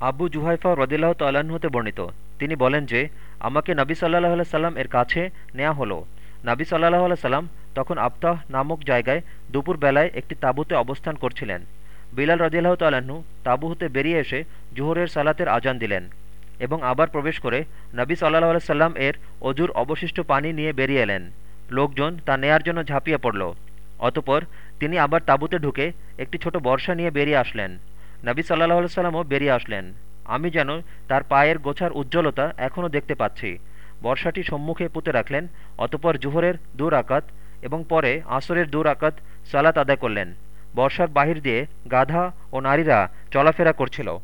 আবু জুহাইফা রদিল্লাহ তাল্লাহ্ন হতে বর্ণিত। তিনি বলেন যে, আমাকে নবী সাল্লাহ আল্লাহ সাল্লাম এর কাছে নেওয়া হলো। নাবি সাল্লাহ আল্লাহ সাল্লাম তখন আবতাহ নামক জায়গায় দুপুর বেলায় একটি তাঁবুতে অবস্থান করছিলেন। বিলাল রদিল্লাহ তাল্লাহ্ন তাঁবু হতে বেরিয়ে এসে জোহরের সালাতের আজান দিলেন এবং আবার প্রবেশ করে নবী সাল্লাহ আল্লাহ সাল্লাম এর অজুর অবশিষ্ট পানি নিয়ে বেরিয়ে এলেন। লোকজন তা নেয়ার জন্য ঝাঁপিয়ে পড়ল। অতপর তিনি আবার তাঁবুতে ঢুকে একটি ছোট বর্ষা নিয়ে বেরিয়ে আসলেন। নবী সাল্লাহ সাল্লামও বেরিয়ে আসলেন। আমি যেন তার পায়ের গোছার উজ্জ্বলতা এখনও দেখতে পাচ্ছি। বর্ষাটি সম্মুখে পুঁতে রাখলেন, অতপর জুহরের দূর আকাত এবং পরে আসরের দূর আকাত সালাত আদায় করলেন। বর্ষার বাহির দিয়ে গাধা ও নারীরা চলাফেরা করছিল।